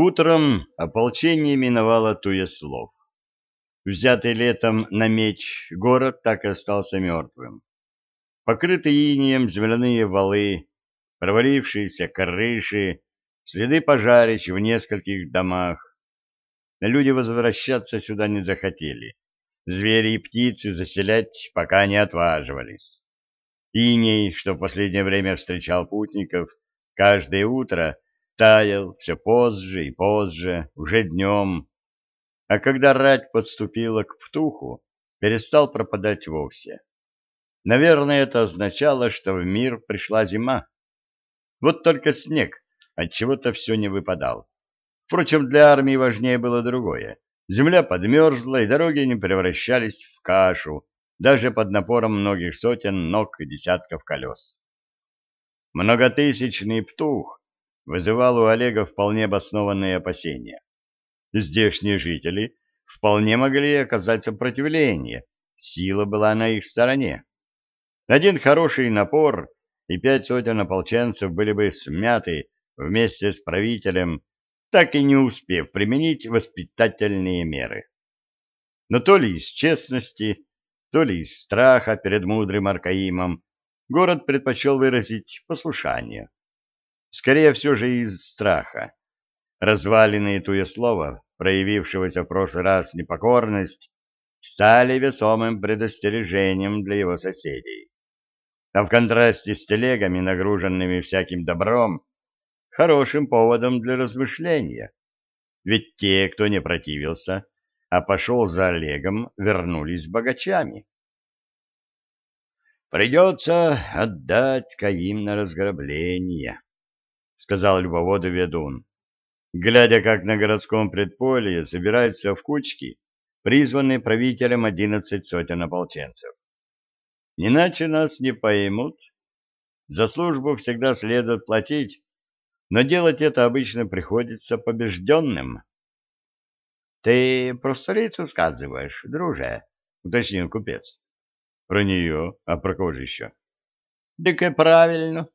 Утром ополчение миновало Туеслов. Взятый летом на меч город так и остался мертвым. Покрытые инеем земляные валы, провалившиеся крыши, следы пожарищ в нескольких домах. Люди возвращаться сюда не захотели. Звери и птицы заселять пока не отваживались. Иней, что в последнее время встречал путников, каждое утро таял все позже и позже, уже днем, а когда рать подступила к Птуху, перестал пропадать вовсе. Наверное, это означало, что в мир пришла зима. Вот только снег от чего-то все не выпадал. Впрочем, для армии важнее было другое. Земля подмерзла, и дороги не превращались в кашу, даже под напором многих сотен ног и десятков колес. Многотысячный птух вызывал у Олега вполне обоснованные опасения. Здешние жители вполне могли оказать сопротивление, сила была на их стороне. Один хороший напор, и пять сотен ополченцев были бы смяты вместе с правителем, так и не успев применить воспитательные меры. Но то ли из честности, то ли из страха перед мудрым Аркаимом город предпочел выразить послушание. Скорее все же из страха. Развалины Туеслова, проявившегося в прошлый раз непокорность, стали весомым предостережением для его соседей. А в контрасте с телегами, нагруженными всяким добром, хорошим поводом для размышления. Ведь те, кто не противился, а пошел за Олегом, вернулись богачами. Придется отдать Каим на разграбление сказал любоводу ведун, глядя, как на городском предполье собираются в кучки, призванные правителем одиннадцать сотен ополченцев. Иначе нас не поймут. За службу всегда следует платить, но делать это обычно приходится побежденным. — Ты про столицу сказываешь, друже? — уточнил купец. — Про нее, а про кого же еще? — Так и правильно.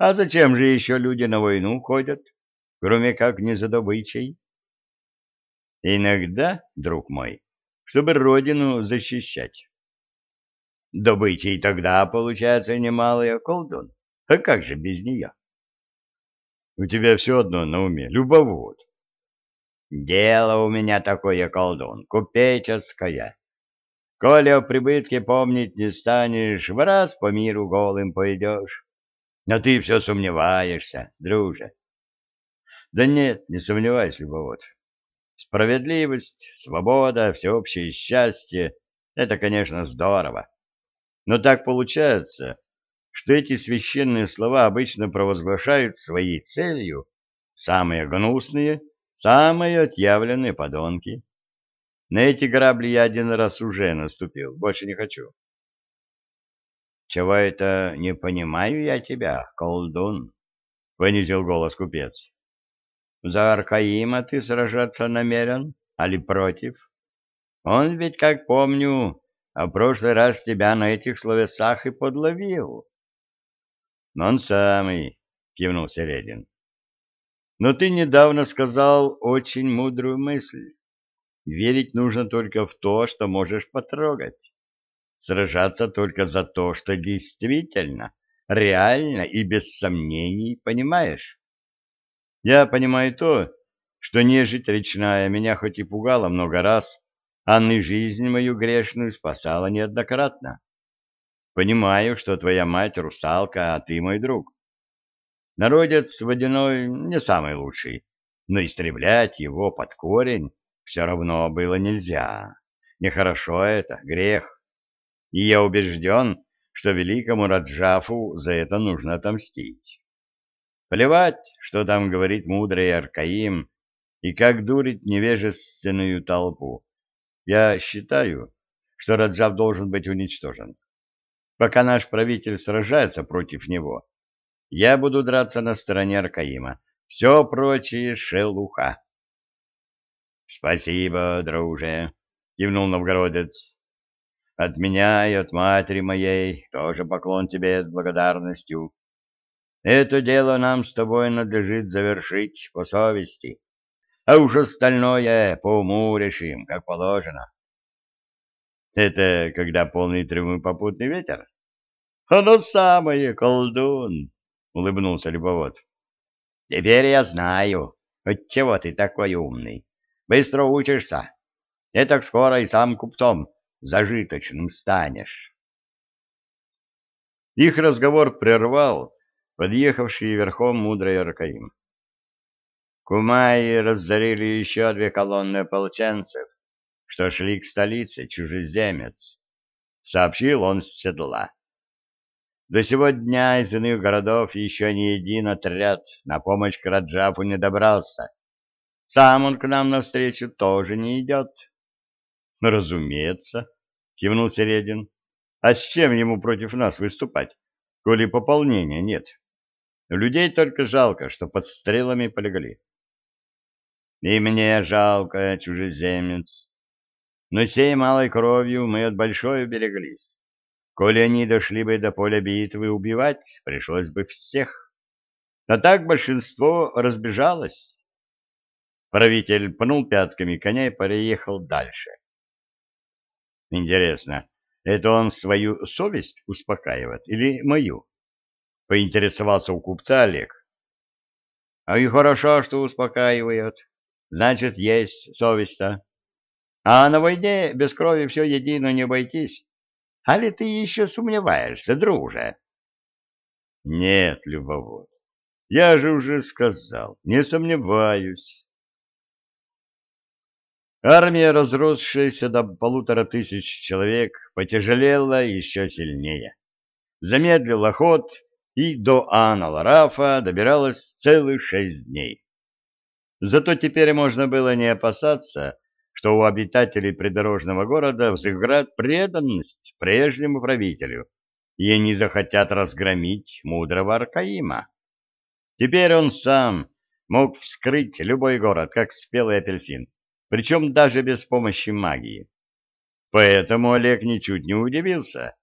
А зачем же еще люди на войну ходят, кроме как не за добычей? Иногда, друг мой, чтобы родину защищать. Добычей тогда получается немалый колдун. А как же без нее? У тебя все одно на уме, любовод. Дело у меня такое, колдун, купеческое. Коли о прибытке помнить не станешь, в раз по миру голым пойдешь. Но ты все сомневаешься, друже. Да нет, не сомневайся, любовод. Справедливость, свобода, всеобщее счастье — это, конечно, здорово. Но так получается, что эти священные слова обычно провозглашают своей целью самые гнусные, самые отъявленные подонки. На эти грабли я один раз уже наступил, больше не хочу. Чего это не понимаю я тебя, колдун? — понизил голос купец. — За Аркаима ты сражаться намерен, али против? Он ведь, как помню, а прошлый раз тебя на этих словесах и подловил. — Он самый, — кивнул Середин. — Но ты недавно сказал очень мудрую мысль. Верить нужно только в то, что можешь потрогать сражаться только за то, что действительно, реально и без сомнений понимаешь. Я понимаю то, что нежить речная меня хоть и пугала много раз, а ны жизнь мою грешную спасала неоднократно. Понимаю, что твоя мать русалка, а ты мой друг. Народец водяной не самый лучший, но истреблять его под корень все равно было нельзя. Нехорошо это, грех и я убежден, что великому Раджафу за это нужно отомстить. Плевать, что там говорит мудрый Аркаим и как дурит невежественную толпу. Я считаю, что Раджав должен быть уничтожен. Пока наш правитель сражается против него, я буду драться на стороне Аркаима. Все прочее — шелуха. — Спасибо, друже, — кивнул новгородец. От меня и от матери моей тоже поклон тебе с благодарностью. Это дело нам с тобой надлежит завершить по совести. а уж остальное по уму решим, как положено. Это когда полный трюмы попутный ветер? Оно самое, колдун, улыбнулся любовод. Теперь я знаю, отчего ты такой умный. Быстро учишься. И так скоро и сам купцом зажиточным станешь. Их разговор прервал подъехавший верхом мудрый Аркаим. Кумаи разорили еще две колонны ополченцев, что шли к столице чужеземец, — сообщил он с седла. До сего дня из иных городов еще ни один отряд на помощь Краджафу не добрался. Сам он к нам навстречу тоже не идет. — Разумеется, — кивнул Середин. — А с чем ему против нас выступать, коли пополнения нет? Людей только жалко, что под стрелами полегли. — И мне жалко, чужеземец. Но сей малой кровью мы от большой убереглись. Коли они дошли бы до поля битвы, убивать пришлось бы всех. А так большинство разбежалось. Правитель пнул пятками коня и переехал дальше. Интересно, это он свою совесть успокаивает или мою? Поинтересовался у купца Олег. А и хорошо, что успокаивает. Значит, есть совесть-то. А на войне без крови все едино не обойтись. А ли ты еще сомневаешься, друже? Нет, любовод, я же уже сказал, не сомневаюсь. Армия, разросшаяся до полутора тысяч человек, потяжелела еще сильнее. Замедлила ход и до Ана-Ларафа добиралась целых шесть дней. Зато теперь можно было не опасаться, что у обитателей придорожного города взыграет преданность прежнему правителю, и они захотят разгромить мудрого Аркаима. Теперь он сам мог вскрыть любой город, как спелый апельсин, причем даже без помощи магии. Поэтому Олег ничуть не удивился,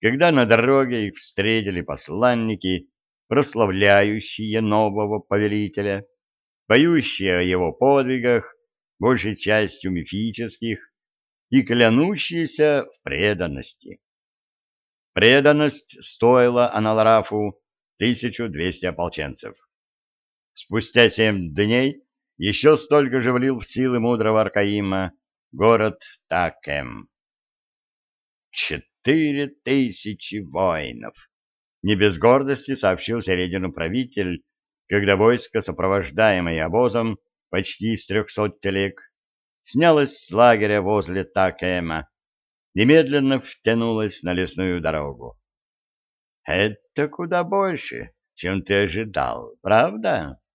когда на дороге их встретили посланники, прославляющие нового повелителя, поющие о его подвигах большей частью мифических, и клянущиеся в преданности. Преданность стоила Аналарафу 1200 ополченцев. Спустя семь дней еще столько же влил в силы мудрого Аркаима город Такем. Четыре тысячи воинов! Не без гордости сообщил середину правитель, когда войско, сопровождаемое обозом, почти с трехсот телег, снялась с лагеря возле Такема и медленно втянулась на лесную дорогу. — Это куда больше, чем ты ожидал, правда? —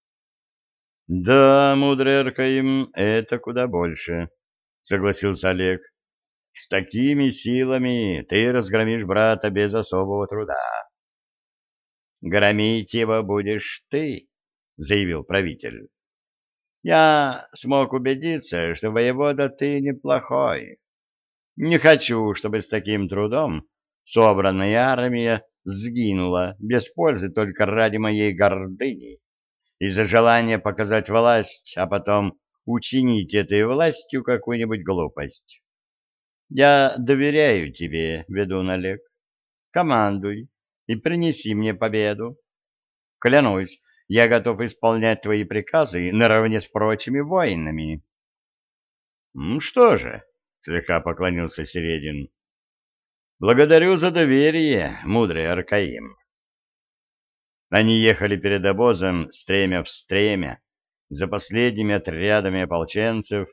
Да, мудрый Аркаим, это куда больше, — согласился Олег. — С такими силами ты разгромишь брата без особого труда. — Громить его будешь ты, — заявил правитель. Я смог убедиться, что воевода ты неплохой. Не хочу, чтобы с таким трудом собранная армия сгинула без пользы только ради моей гордыни, из-за желания показать власть, а потом учинить этой властью какую-нибудь глупость. Я доверяю тебе, ведун Олег. Командуй и принеси мне победу. Клянусь, я готов исполнять твои приказы наравне с прочими воинами. — Что же, — слегка поклонился Середин, — благодарю за доверие, мудрый Аркаим. Они ехали перед обозом стремя в стремя, за последними отрядами ополченцев,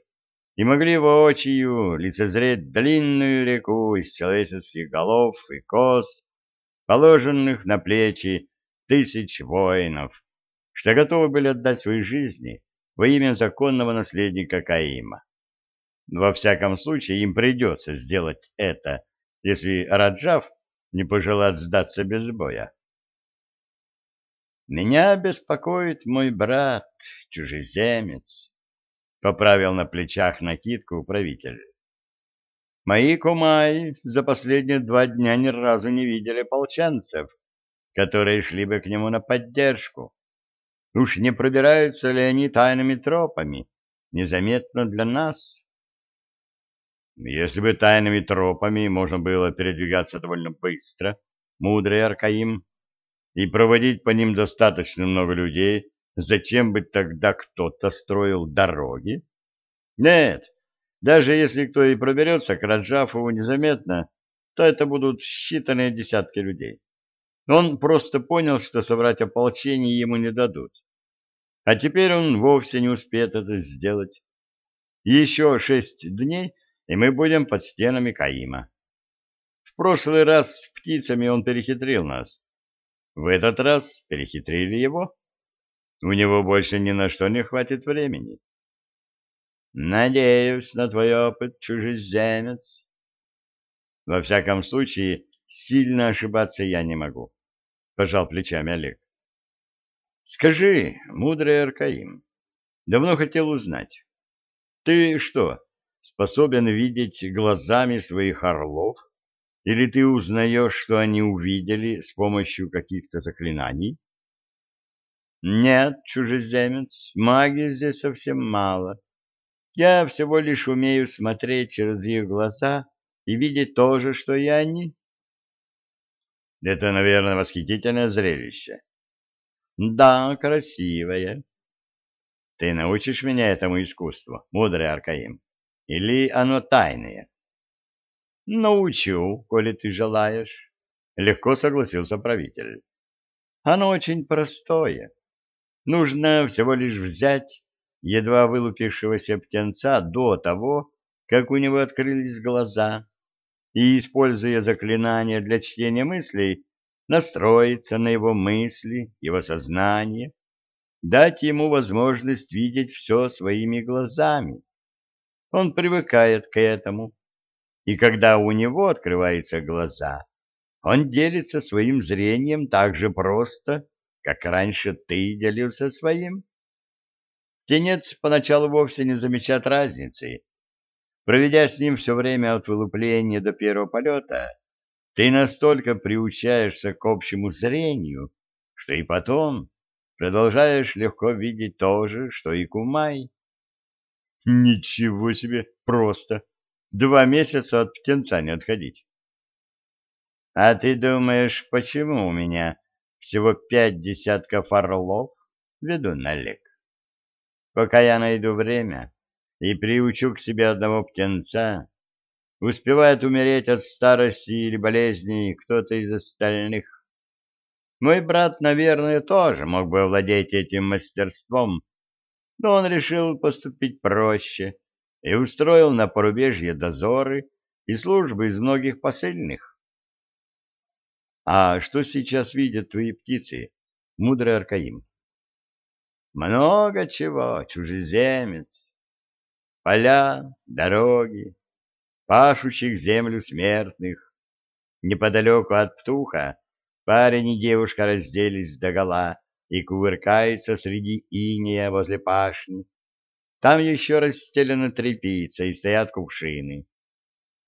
и могли воочию лицезреть длинную реку из человеческих голов и коз, положенных на плечи тысяч воинов, что готовы были отдать свои жизни во имя законного наследника Каима. Во всяком случае, им придется сделать это, если Раджав не пожелает сдаться без боя. «Меня беспокоит мой брат, чужеземец», — поправил на плечах накидку управитель. «Мои кумаи за последние два дня ни разу не видели полчанцев, которые шли бы к нему на поддержку. Уж не пробираются ли они тайными тропами, незаметно для нас. Если бы тайными тропами можно было передвигаться довольно быстро, мудрый Аркаим, и проводить по ним достаточно много людей, зачем бы тогда кто-то строил дороги? Нет, даже если кто и проберется к Раджафову незаметно, то это будут считанные десятки людей. Он просто понял, что собрать ополчение ему не дадут. А теперь он вовсе не успеет это сделать. Еще шесть дней, и мы будем под стенами Каима. В прошлый раз с птицами он перехитрил нас. В этот раз перехитрили его. У него больше ни на что не хватит времени. Надеюсь на твой опыт, чужеземец. Во всяком случае, сильно ошибаться я не могу, — пожал плечами Олег. Скажи, мудрый Аркаим, давно хотел узнать, ты что, способен видеть глазами своих орлов? Или ты узнаешь, что они увидели с помощью каких-то заклинаний? Нет, чужеземец, магии здесь совсем мало. Я всего лишь умею смотреть через их глаза и видеть то же, что и они. Это, наверное, восхитительное зрелище. Да, красивое. Ты научишь меня этому искусству, мудрый Аркаим? Или оно тайное? Научу, коли ты желаешь. Легко согласился правитель. Оно очень простое. Нужно всего лишь взять едва вылупившегося птенца до того, как у него открылись глаза, и, используя заклинание для чтения мыслей, настроиться на его мысли, его сознание, дать ему возможность видеть все своими глазами. Он привыкает к этому, и когда у него открываются глаза, он делится своим зрением так же просто, как раньше ты делился своим. Тенец поначалу вовсе не замечает разницы. Проведя с ним все время от вылупления до первого полета, ты настолько приучаешься к общему зрению, что и потом продолжаешь легко видеть то же, что и Кумай. Ничего себе, просто. Два месяца от птенца не отходить. А ты думаешь, почему у меня всего пять десятков орлов веду налег? Пока я найду время и приучу к себе одного птенца, успевает умереть от старости или болезней кто-то из остальных. Мой брат, наверное, тоже мог бы овладеть этим мастерством, но он решил поступить проще и устроил на порубежье дозоры и службы из многих посыльных. А что сейчас видят твои птицы, мудрый Аркаим? Много чего, чужеземец. Поля, дороги, пашущих землю смертных. Неподалеку от Птуха парень и девушка разделись догола и кувыркаются среди иния возле пашни. Там еще расстелена тряпица и стоят кувшины.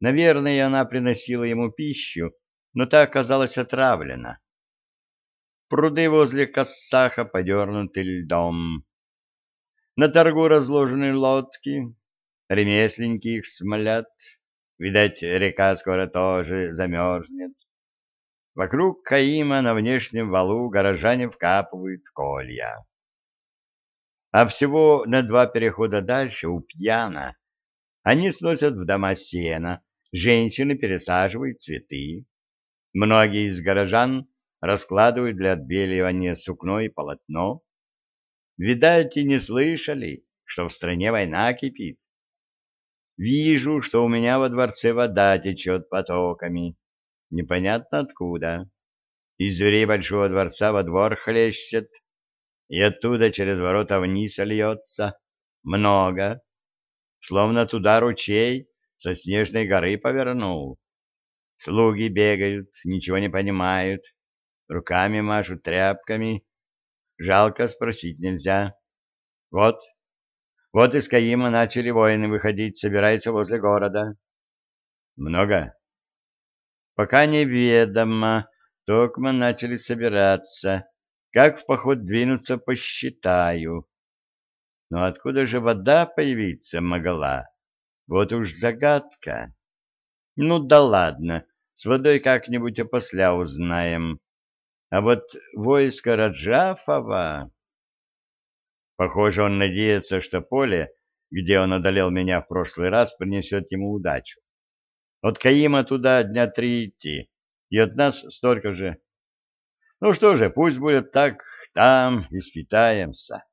Наверное, она приносила ему пищу, но та оказалась отравлена. Пруды возле Кассаха подернуты льдом. На торгу разложены лодки, ремесленники их смолят. Видать, река скоро тоже замерзнет. Вокруг Каима на внешнем валу горожане вкапывают колья. А всего на два перехода дальше, у пьяна, они сносят в дома сена, женщины пересаживают цветы. Многие из горожан раскладывают для отбеливания сукно и полотно. Видать, и не слышали, что в стране война кипит. Вижу, что у меня во дворце вода течет потоками. Непонятно откуда. Из дверей большого дворца во двор хлещет, и оттуда через ворота вниз льется. Много. Словно туда ручей со снежной горы повернул. Слуги бегают, ничего не понимают, руками машут тряпками. Жалко спросить нельзя. Вот, вот из Каима начали воины выходить, собираются возле города. Много? Пока неведомо, токмо начали собираться. Как в поход двинуться, посчитаю. Но откуда же вода появиться могла? Вот уж загадка. Ну да ладно, с водой как-нибудь опосля узнаем. А вот войско Раджафова... Похоже, он надеется, что поле, где он одолел меня в прошлый раз, принесет ему удачу. От Каима туда дня три идти, и от нас столько же. Ну что же, пусть будет так, там и скитаемся.